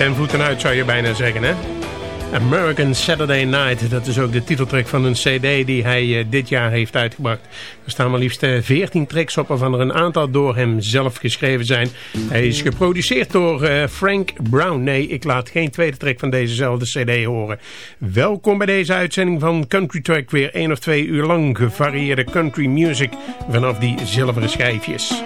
Ten voeten uit zou je bijna zeggen, hè? American Saturday Night, dat is ook de titeltrack van een cd die hij eh, dit jaar heeft uitgebracht. Er staan maar liefst eh, 14 tracks op waarvan er een aantal door hem zelf geschreven zijn. Hij is geproduceerd door eh, Frank Brown. Nee, ik laat geen tweede track van dezezelfde cd horen. Welkom bij deze uitzending van Country Track, weer één of twee uur lang gevarieerde country music vanaf die zilveren schijfjes.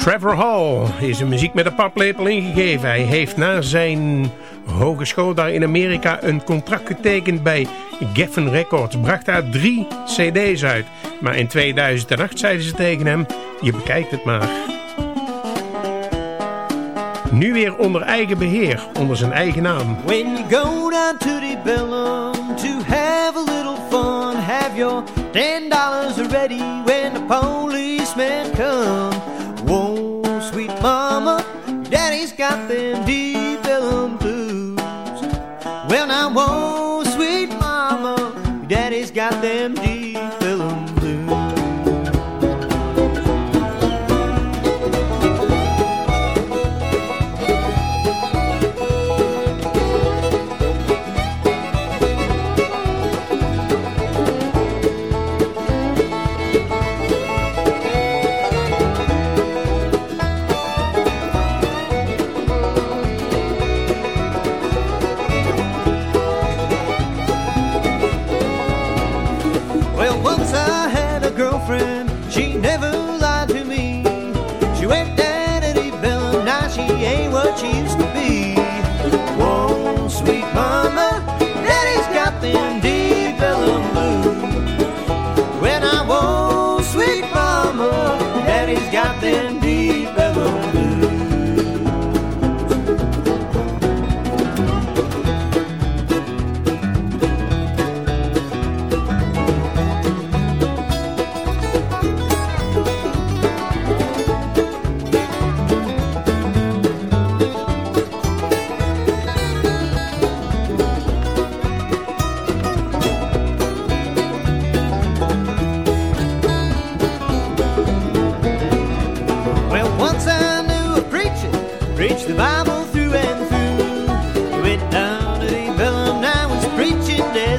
Trevor Hall is een muziek met een paplepel ingegeven. Hij heeft na zijn hogeschool daar in Amerika een contract getekend bij Geffen Records. Bracht daar drie cd's uit. Maar in 2008 zeiden ze tegen hem, je bekijkt het maar. Nu weer onder eigen beheer, onder zijn eigen naam. When you go down to the bellum to have a little fun, have your ten dollars ready when the policemen come. Mama, daddy's got them deep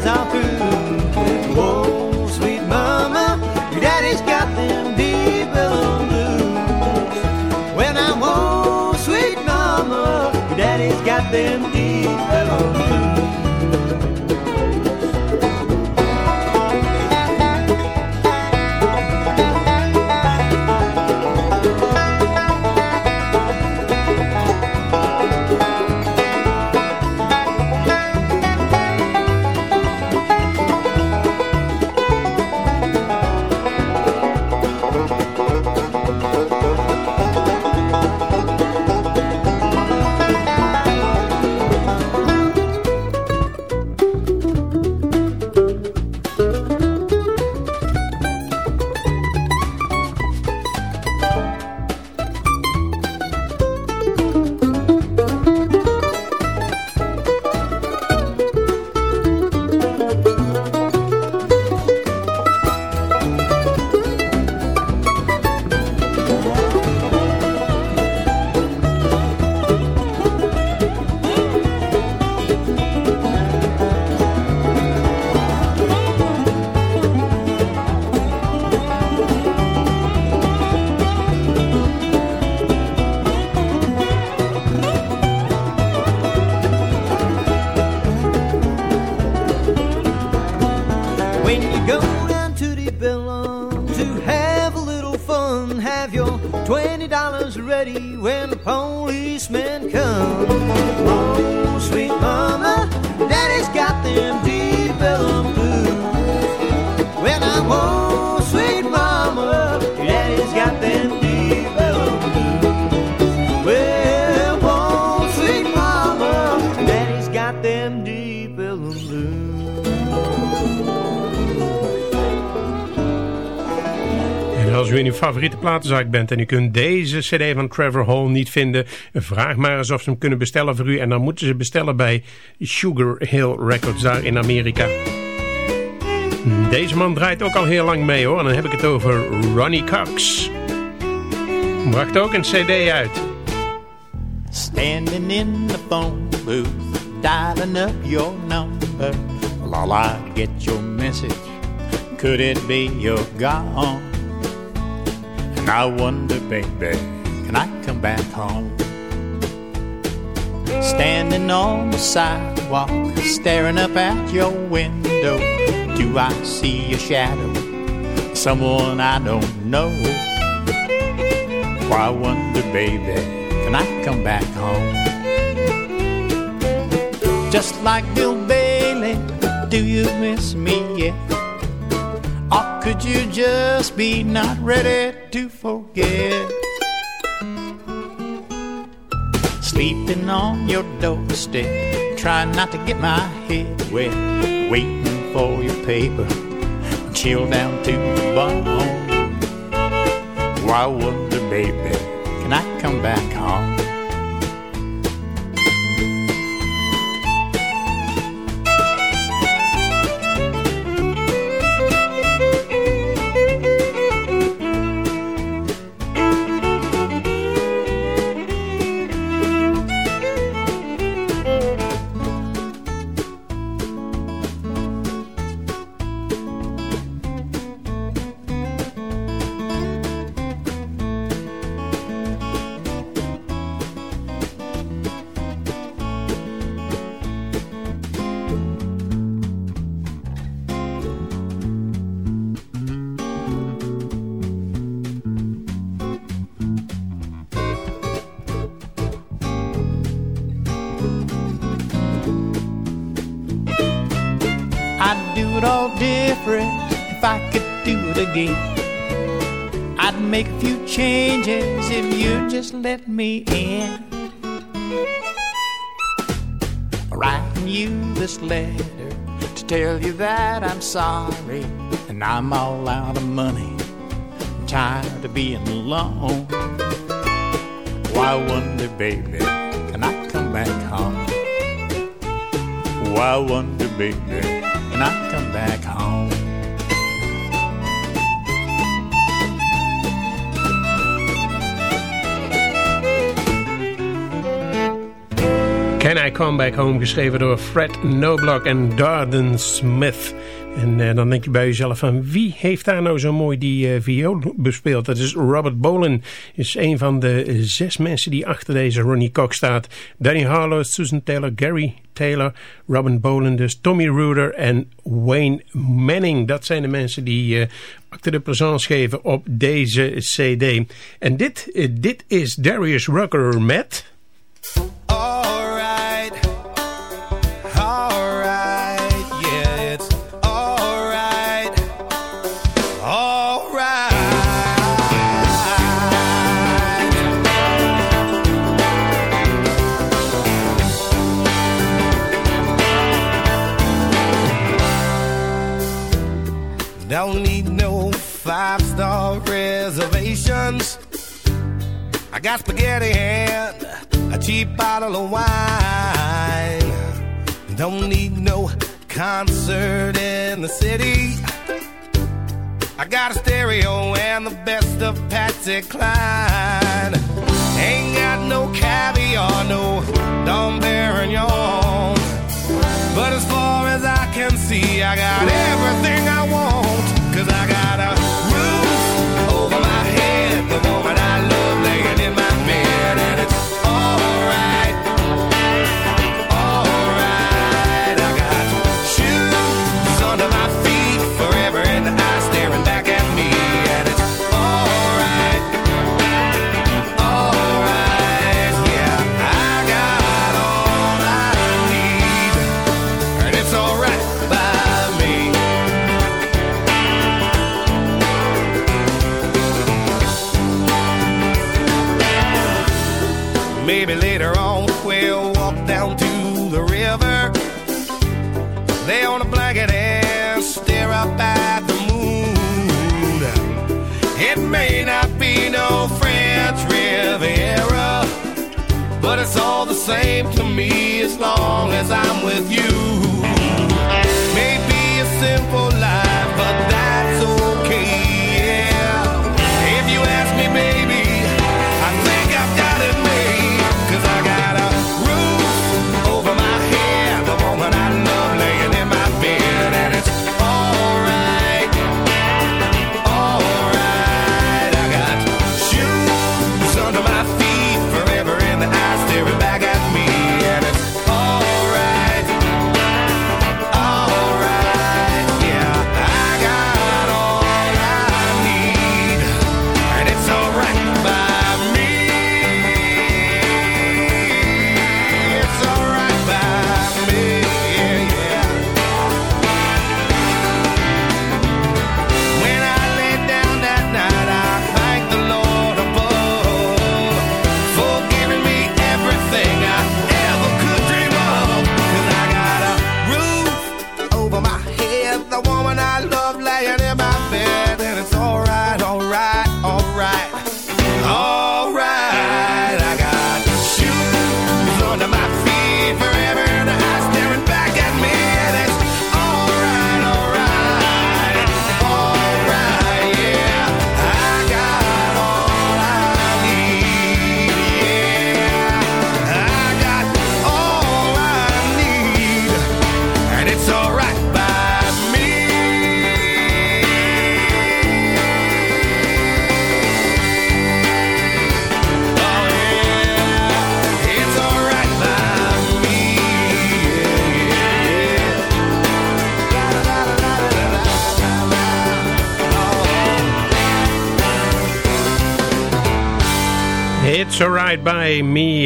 holidays are through. Oh, Whoa, sweet mama, your daddy's got them deep yellow blues. When I'm home, sweet mama, your daddy's got them deep yellow blues. Als u in uw favoriete platenzaak bent en u kunt deze cd van Trevor Hall niet vinden, vraag maar eens of ze hem kunnen bestellen voor u. En dan moeten ze bestellen bij Sugar Hill Records daar in Amerika. Deze man draait ook al heel lang mee hoor. En dan heb ik het over Ronnie Cox. Bracht ook een cd uit. Standing in the phone booth, dialing up your number. While I get your message, could it be you're gone? I wonder, baby, can I come back home? Standing on the sidewalk, staring up at your window. Do I see a shadow? Someone I don't know. Why wonder, baby, can I come back home? Just like Bill Bailey, do you miss me yet? Could you just be not ready to forget? Sleeping on your doorstep, trying not to get my head wet, waiting for your paper, chill down to the bone. Why wonder, baby, can I come back home? I'd make a few changes if you just let me in. Writing you this letter to tell you that I'm sorry and I'm all out of money. I'm tired of being alone. Why wonder, baby, can I come back home? Why wonder, baby, can I come back home? Can I Come Back Home, geschreven door Fred Noblock en Darden Smith. En uh, dan denk je bij jezelf van wie heeft daar nou zo mooi die uh, viool bespeeld? Dat is Robert Bolen, is een van de zes mensen die achter deze Ronnie Cox staat. Danny Harlow, Susan Taylor, Gary Taylor, Robin Bolen dus, Tommy Ruder en Wayne Manning. Dat zijn de mensen die uh, acte de présence geven op deze cd. En dit, dit is Darius Rucker met... Don't five star reservations. I got spaghetti and a cheap bottle of wine. Don't need no concert in the city. I got a stereo and the best of Patsy Cline. Ain't got no caviar, no Dom Perignon. But as far as I can see, I got everything I want. you know same to me as long as I'm with you. Maybe a simple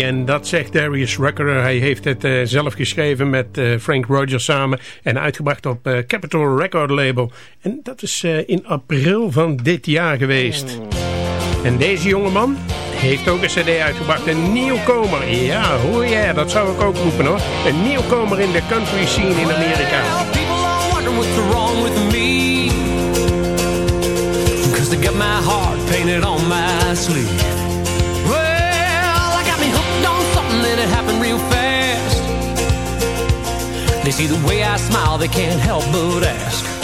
En dat zegt Darius Rucker. Hij heeft het uh, zelf geschreven met uh, Frank Rogers samen. En uitgebracht op uh, Capitol Record Label. En dat is in april van dit jaar geweest. En deze jongeman heeft ook een cd uitgebracht. Een nieuwkomer. Ja, hoe ja, dat zou ik ook roepen hoor. Een nieuwkomer in de country scene in Amerika. People see the way I smile, they can't help but ask.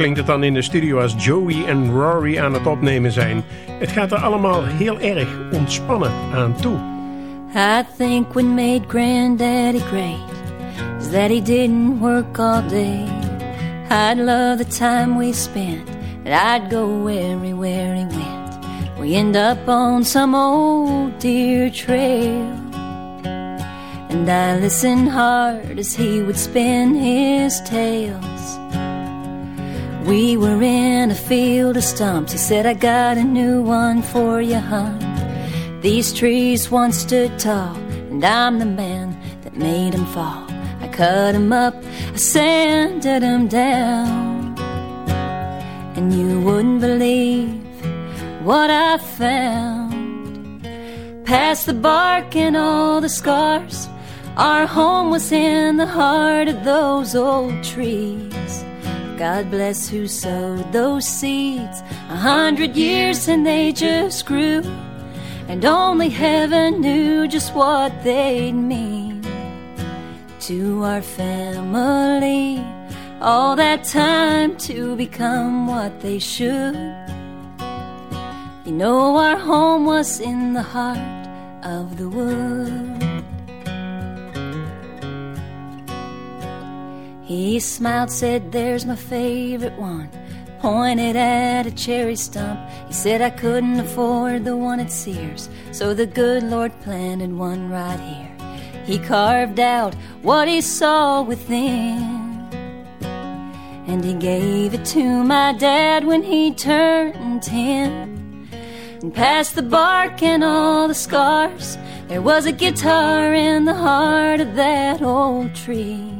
Klinkt het dan in de studio als Joey en Rory aan het opnemen zijn. Het gaat er allemaal heel erg ontspannen aan toe. I think what made Granddaddy great is that he didn't work all day. I'd love the time we spent, and I'd go everywhere he went. We end up on some old deer trail. And I listened hard as he would spin his tales. We were in a field of stumps. He said, I got a new one for you, hon. These trees once stood tall, and I'm the man that made 'em fall. I cut 'em up, I sanded 'em down. And you wouldn't believe what I found. Past the bark and all the scars, our home was in the heart of those old trees. God bless who sowed those seeds a hundred years and they just grew. And only heaven knew just what they'd mean to our family. All that time to become what they should. You know, our home was in the heart of the wood. He smiled, said, There's my favorite one. Pointed at a cherry stump. He said, I couldn't afford the one at Sears, so the good Lord planted one right here. He carved out what he saw within. And he gave it to my dad when he turned ten. And past the bark and all the scars, there was a guitar in the heart of that old tree.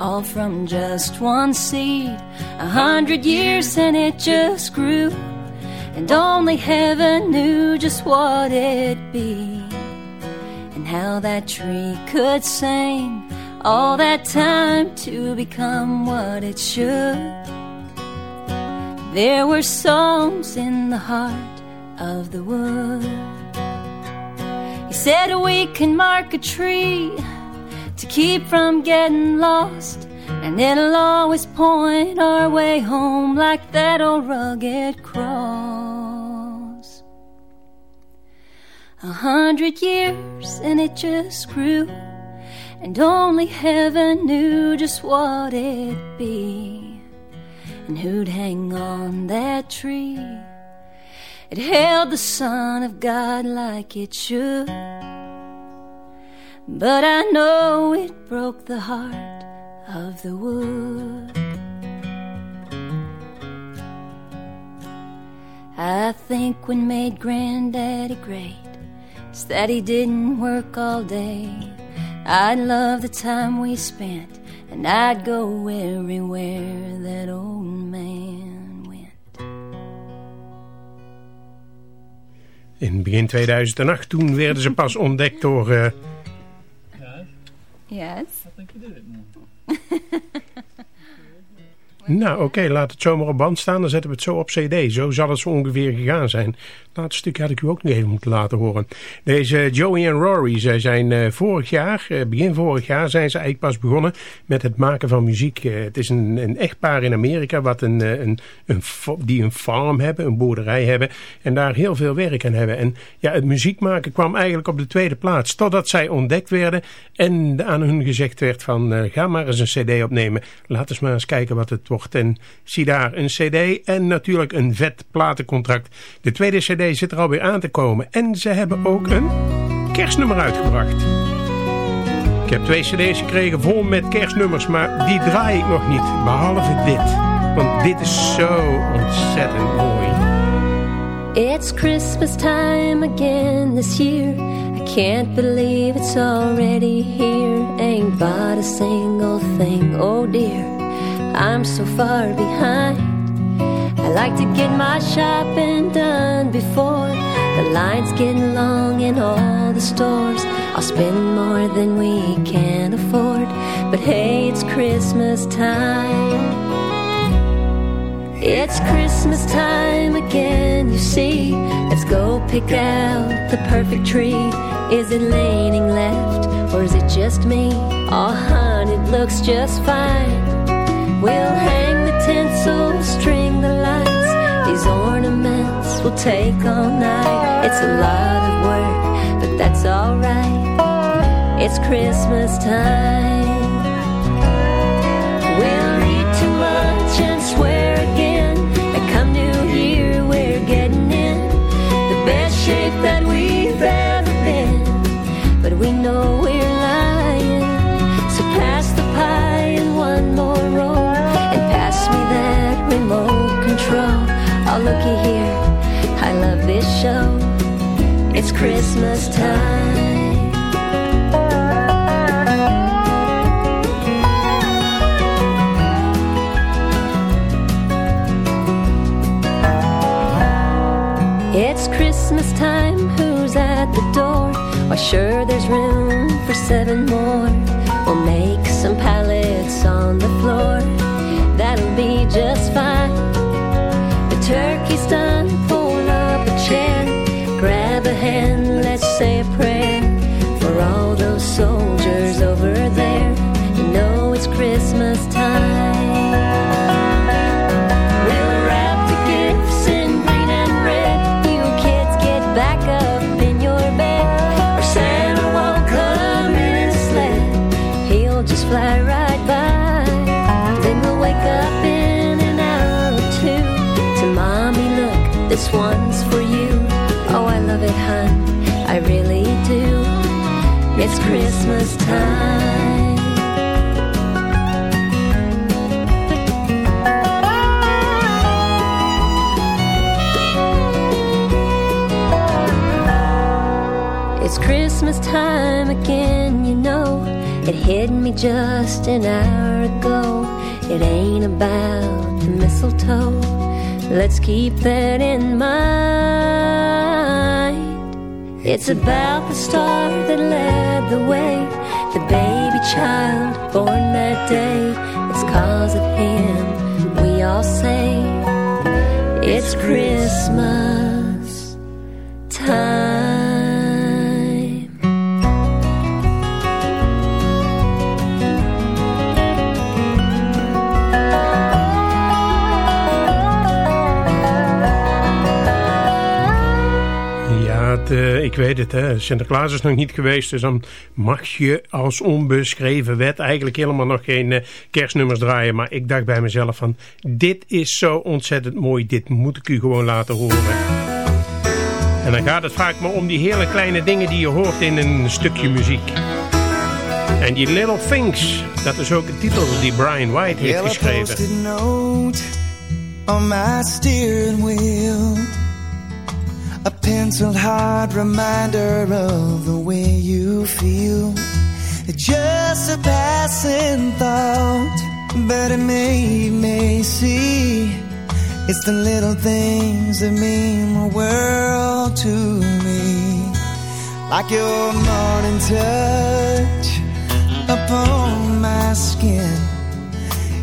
All from just one seed. A hundred years and it just grew, and only heaven knew just what it'd be, and how that tree could sing all that time to become what it should. There were songs in the heart of the wood. He said we can mark a tree to keep from getting lost. And it'll always point our way home like that old rugged cross. A hundred years and it just grew, and only heaven knew just what it'd be, and who'd hang on that tree. It held the Son of God like it should. But I know it broke the heart of the wood. I think what made Granddaddy great is that he didn't work all day. I'd love the time we spent, and I'd go everywhere that old man went. In begin 2008, toen werden ze pas ontdekt door... Uh... Yes. I think you did it. Nou, oké, laat het zomaar op band staan. Dan zetten we het zo op cd. Zo zal het zo ongeveer gegaan zijn. Laatste stukje had ik u ook nog even moeten laten horen. Deze Joey en Rory, zij zijn uh, vorig jaar, uh, begin vorig jaar, zijn ze eigenlijk pas begonnen met het maken van muziek. Uh, het is een, een echtpaar in Amerika wat een, een, een, die een farm hebben, een boerderij hebben. En daar heel veel werk aan hebben. En ja, het muziek maken kwam eigenlijk op de tweede plaats. Totdat zij ontdekt werden en aan hun gezegd werd van ga maar eens een cd opnemen. Laat eens maar eens kijken wat het wordt. En zie daar een cd en natuurlijk een vet platencontract. De tweede cd zit er alweer aan te komen. En ze hebben ook een kerstnummer uitgebracht. Ik heb twee cd's gekregen vol met kerstnummers, maar die draai ik nog niet. Behalve dit. Want dit is zo ontzettend mooi. It's Christmas time again this year. I can't believe it's already here. Ain't bought a single thing, oh dear. I'm so far behind. I like to get my shopping done before the lines get long in all the stores. I'll spend more than we can afford, but hey, it's Christmas time. It's Christmas time again, you see. Let's go pick out the perfect tree. Is it leaning left or is it just me? Oh, hun, it looks just fine. We'll hang the tinsel, string the lights. These ornaments will take all night. It's a lot of work, but that's alright. It's Christmas time. We'll eat too much and swear again that come New Year we're getting in the best shape that this show. It's Christmas time. It's Christmas time, who's at the door? Why, sure, there's room for seven more. We'll make some pallets Me just an hour ago. It ain't about the mistletoe. Let's keep that in mind. It's about the star that led the way, the baby child born that day. It's cause of him we all say it's Christmas uh, ik weet het, hè. Sinterklaas is nog niet geweest, dus dan mag je als onbeschreven wet eigenlijk helemaal nog geen uh, kerstnummers draaien. Maar ik dacht bij mezelf van, dit is zo ontzettend mooi, dit moet ik u gewoon laten horen. En dan gaat het vaak maar om die hele kleine dingen die je hoort in een stukje muziek. En die Little Things, dat is ook een titel die Brian White heeft geschreven. Penciled hard reminder of the way you feel. It's just a passing thought, but it made me see. It's the little things that mean the world to me. Like your morning touch upon my skin.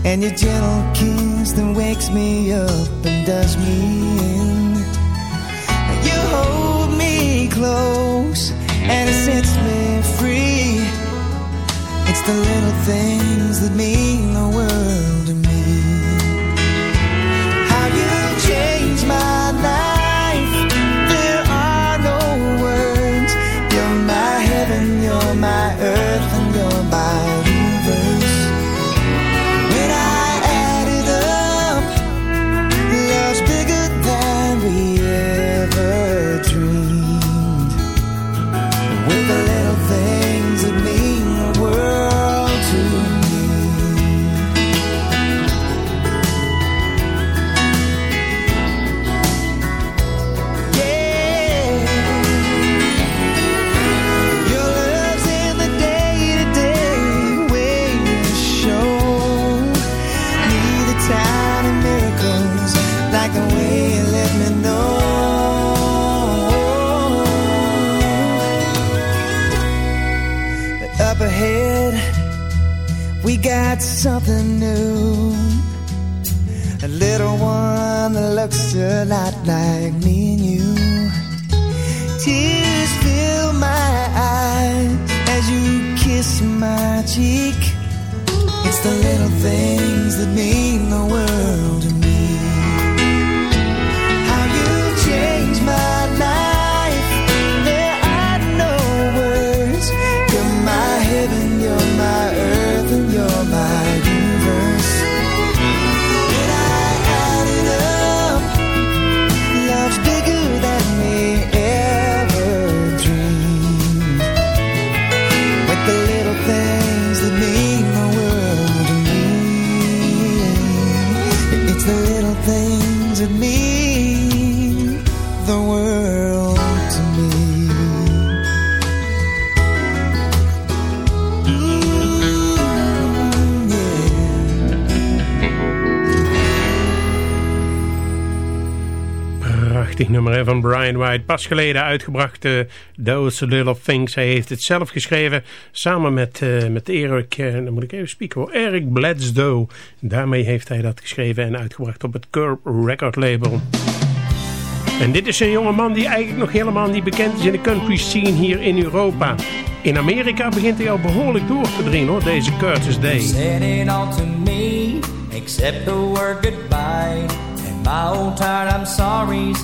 And your gentle kiss that wakes me up and does me in close and it sets me free. It's the little things that mean the world to me. How you changed my life, there are no words. You're my heaven, you're my earth, and you're my something new. A little one that looks a lot like me and you. Tears fill my eyes as you kiss my cheek. It's the little things that mean the world to me. Prachtig nummer van Brian White. Pas geleden uitgebracht uh, Those Little Things. Hij heeft het zelf geschreven samen met, uh, met Eric, uh, dan moet ik even spieken hoor, Eric Bledsoe. Daarmee heeft hij dat geschreven en uitgebracht op het Curb Record label. En dit is een jonge man die eigenlijk nog helemaal niet bekend is in de country scene hier in Europa. In Amerika begint hij al behoorlijk door te dringen hoor, deze Curtis Day. Said it all to me, except the word goodbye. And my old tired I'm sorry's,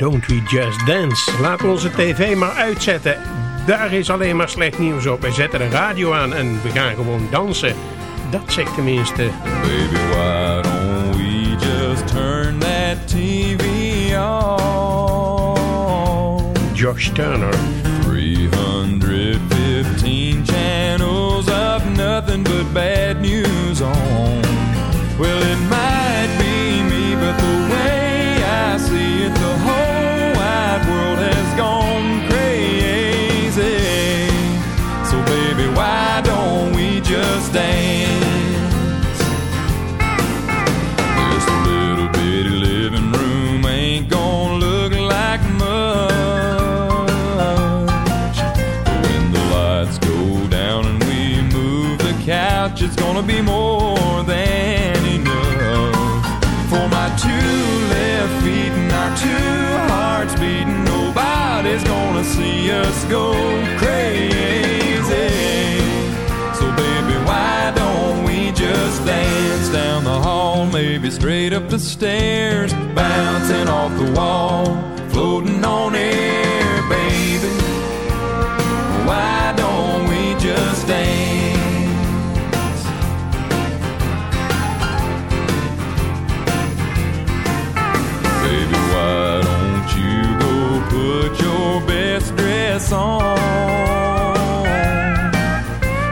don't we just dance? Laten we onze tv maar uitzetten. Daar is alleen maar slecht nieuws op. We zetten de radio aan en we gaan gewoon dansen. Dat zegt tenminste. Baby, why don't we just turn that TV on? Josh Turner. It's gonna be more than enough. For my two left feet and our two hearts beating, nobody's gonna see us go crazy. So baby, why don't we just dance down the hall, maybe straight up the stairs, bouncing off the wall, floating on air, baby. Why on?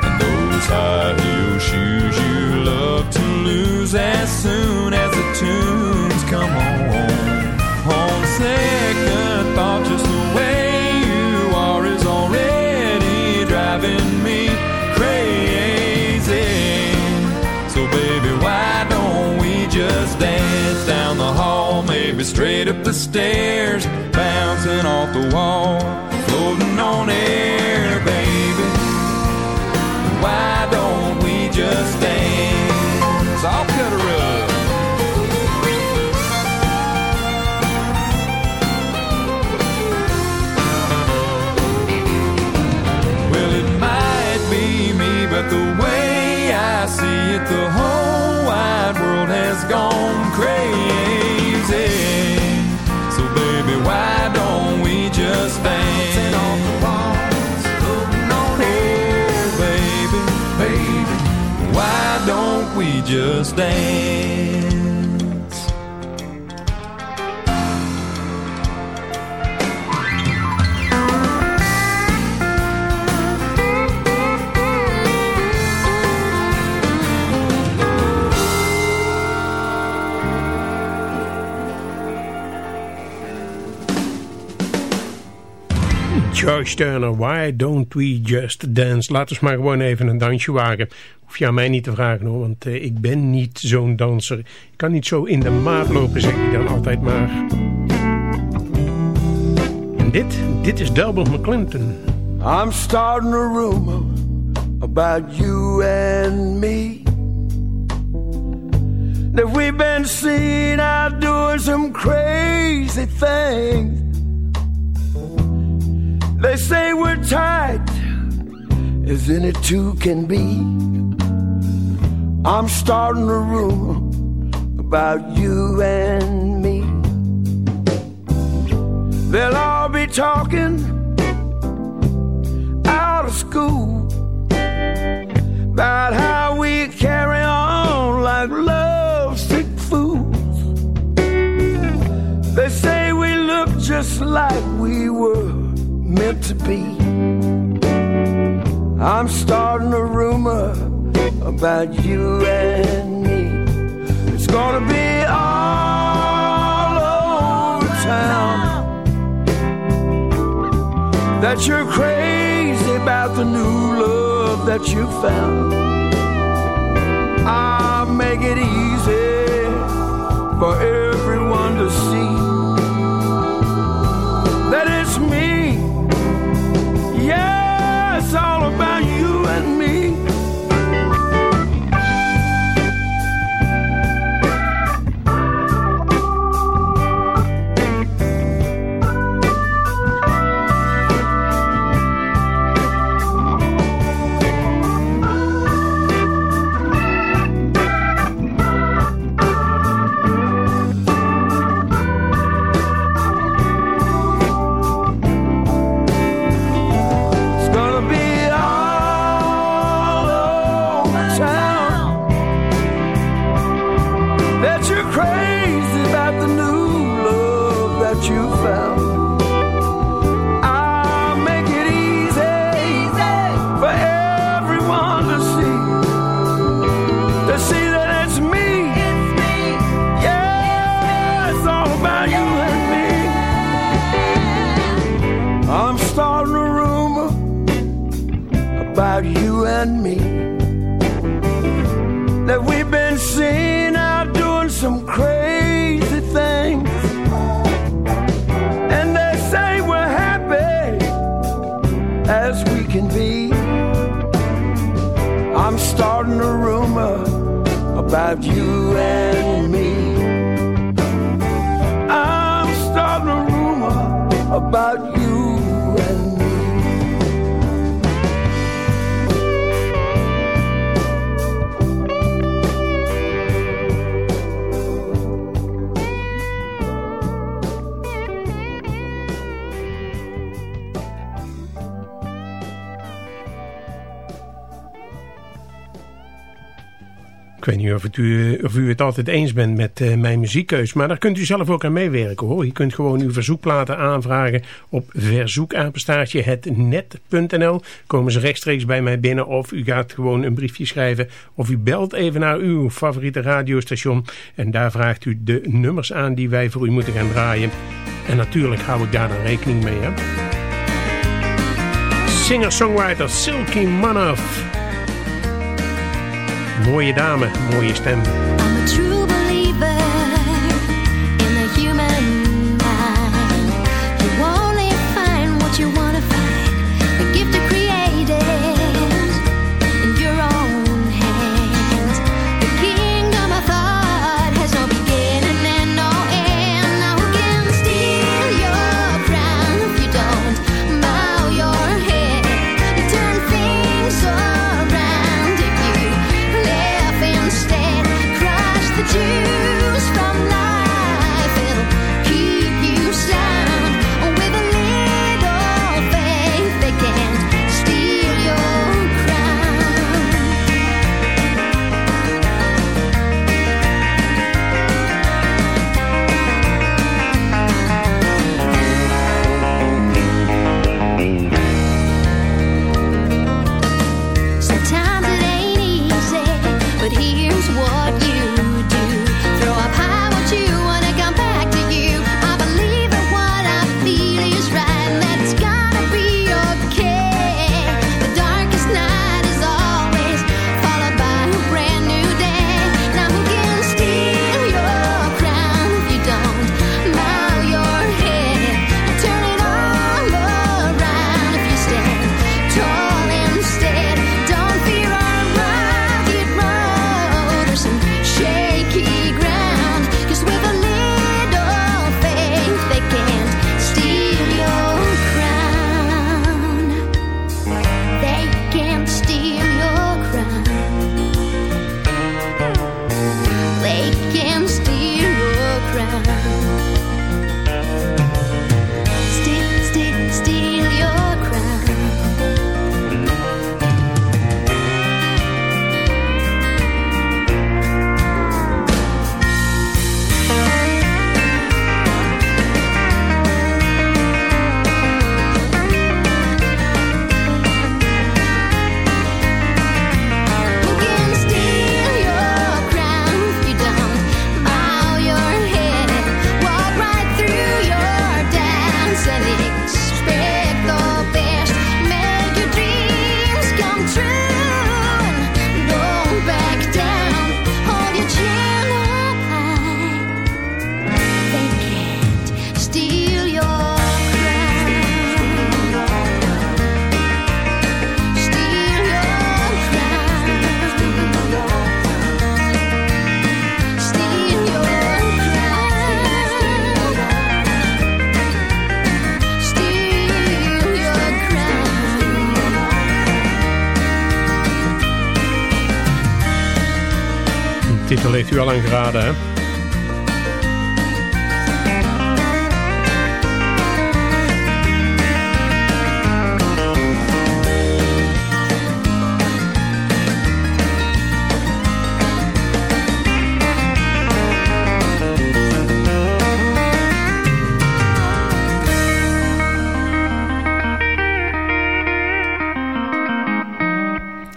And those high heel shoes you love to lose as soon as the tunes come on. On second thought, just the way you are is already driving me crazy. So baby, why don't we just dance down the hall, maybe straight up the stairs, bouncing off the wall, floating on air, baby. Why don't we just dance? I'll cut her up. Well, it might be me, but the way I see it, the whole wide world has gone just dance. Josh Turner, Why Don't We Just Dance? Laten we maar gewoon even een dansje wagen. Aan mij niet te vragen hoor, want uh, ik ben niet zo'n danser. Ik kan niet zo in de maat lopen, zeg ik dan altijd maar. En dit, dit is Delbert McClinton. I'm starting a rumor about you and me. That we've been seen out doing some crazy things. They say we're tight as any two can be. I'm starting a rumor about you and me. They'll all be talking out of school about how we carry on like lovesick fools. They say we look just like we were meant to be. I'm starting a rumor about you and me. It's gonna be all over town that you're crazy about the new love that you found. I'll make it easy for everyone to see of, u, of u het altijd eens bent met uh, mijn muziekkeus. Maar daar kunt u zelf ook aan meewerken hoor. Je kunt gewoon uw verzoekplaten aanvragen op verzoekapenstaartje hetnet.nl. Komen ze rechtstreeks bij mij binnen. Of u gaat gewoon een briefje schrijven. Of u belt even naar uw favoriete radiostation. En daar vraagt u de nummers aan die wij voor u moeten gaan draaien. En natuurlijk hou ik daar dan rekening mee. Hè? Singer-songwriter Silky Manoff. Mooie dame, mooie stem.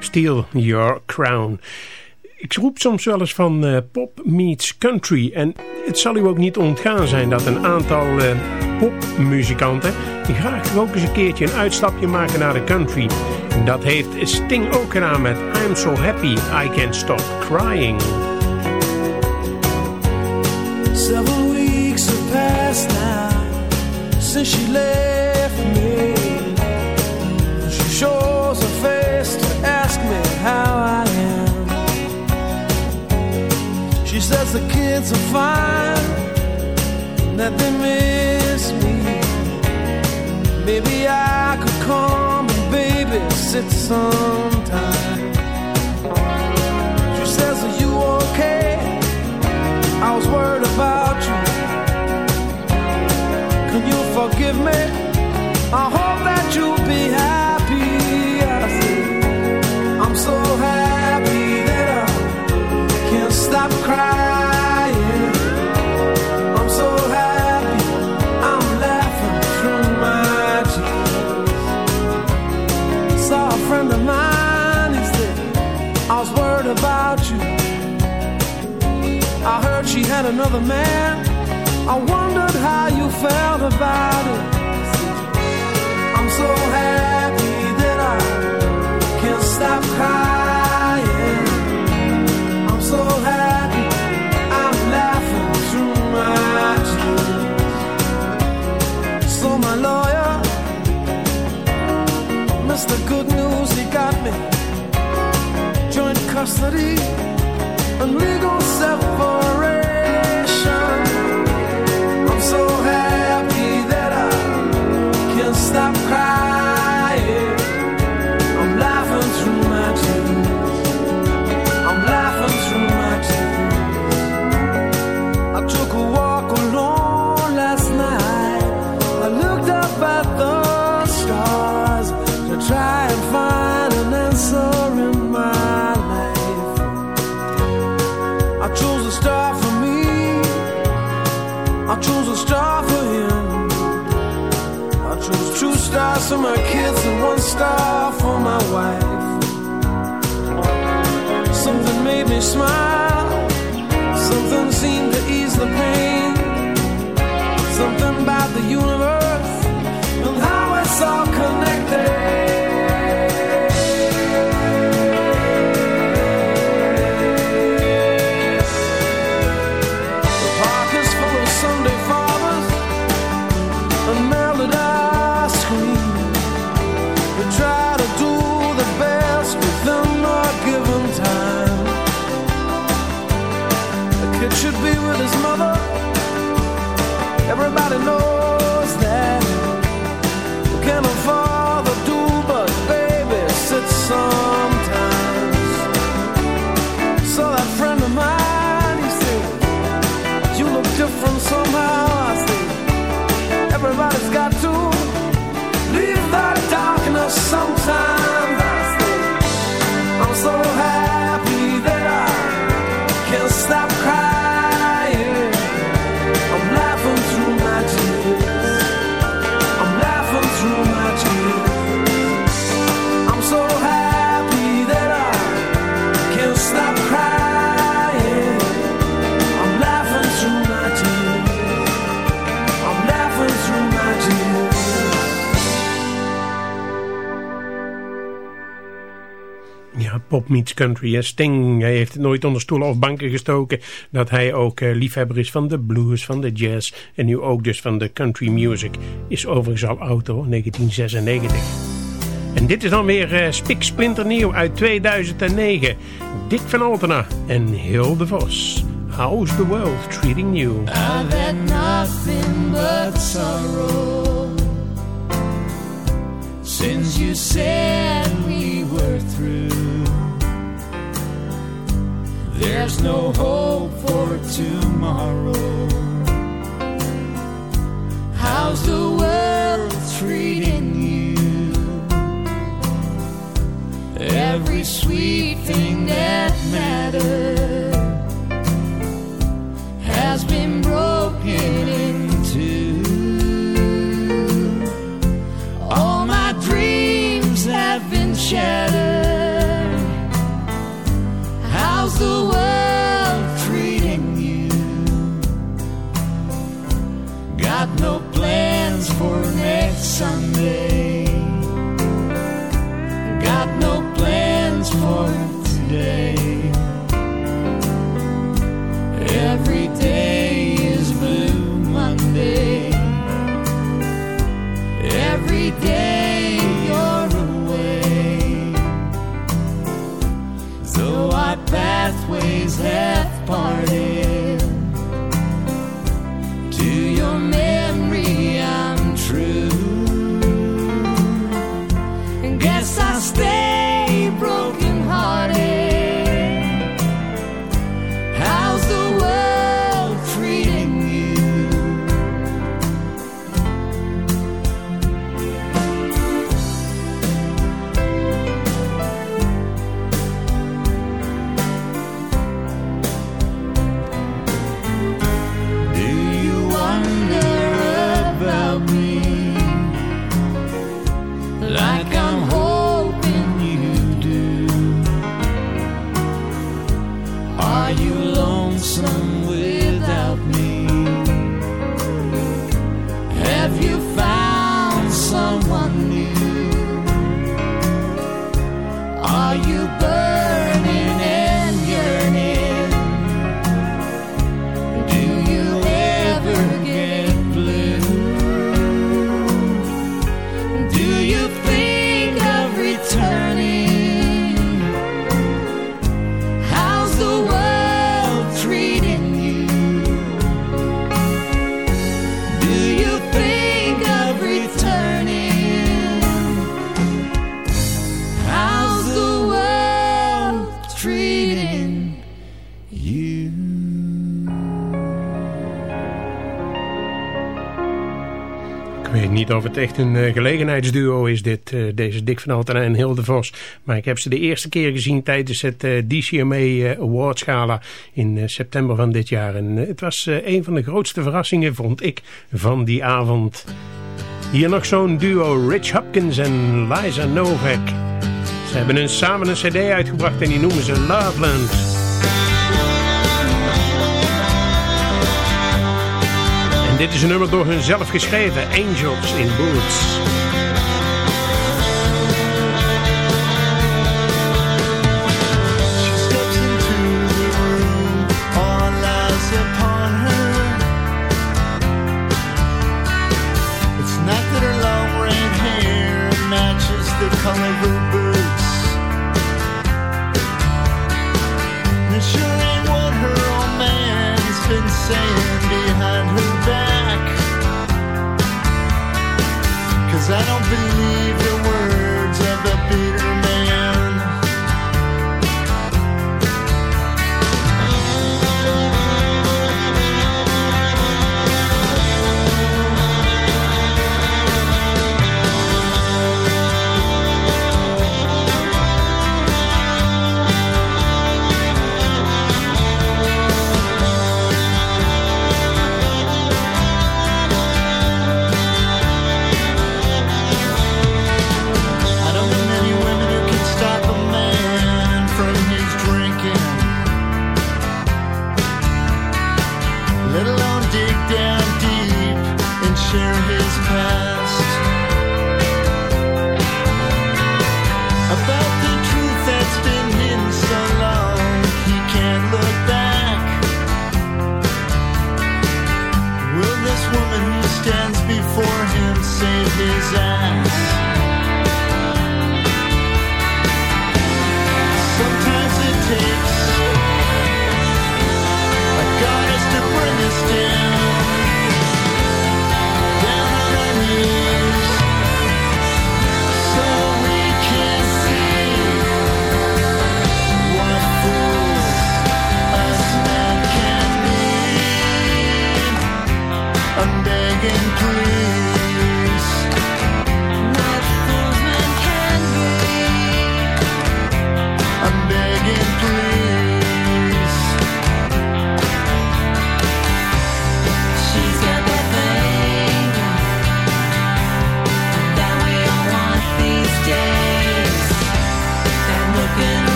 Steal Your Crown. Ik roep soms wel eens van uh, pop meets country. En het zal u ook niet ontgaan zijn dat een aantal popmuzikanten... die graag ook eens een keertje een uitstapje maken naar de country. Dat heeft Sting ook gedaan met I'm So Happy I Can't Stop Crying. Several weeks have passed now Since she left me She shows her face to ask me how says the kids are fine, that they miss me. Maybe I could come and babysit sometime. She says, Are you okay? I was worried about you. Can you forgive me? I hope that you'll be happy. I said, I'm so happy had another man. I wondered how you felt about it. I'm so happy that I can't stop crying. I'm so happy I'm laughing my tears. So my lawyer, Mr. Good News, he got me joint custody and legal separation. Star for my wife. Something made me smile. Something seemed to ease the pain. So. Meets country. hè. Sting hij heeft het nooit onder stoelen of banken gestoken. Dat hij ook eh, liefhebber is van de blues, van de jazz. En nu ook dus van de country music. Is overigens al hoor, 1996. En dit is dan weer eh, Spik Splinter Nieuw uit 2009. Dick van Altena en Hilde Vos. How's the world treating you? I've had nothing but sorrow since you said we were through. There's no hope for tomorrow. How's the world treating you? Every sweet thing that mattered has been broken into. All my dreams have been shattered. For next Sunday. Got no plans for today. Every day is Blue Monday. Every day you're away. So our pathways have parted. Niet of het echt een eh, gelegenheidsduo is, dit, eh, deze Dick van Altena en Hilde Vos. Maar ik heb ze de eerste keer gezien tijdens het eh, DCMA Awards Gala in september van dit jaar. En het was een van de grootste verrassingen, vond ik, van die avond. Hier nog zo'n duo, Rich Hopkins en Liza Novak. Ze hebben een, samen een cd uitgebracht en die noemen ze Loveland. Dit is een nummer door hun zelf geschreven, Angels in Boots.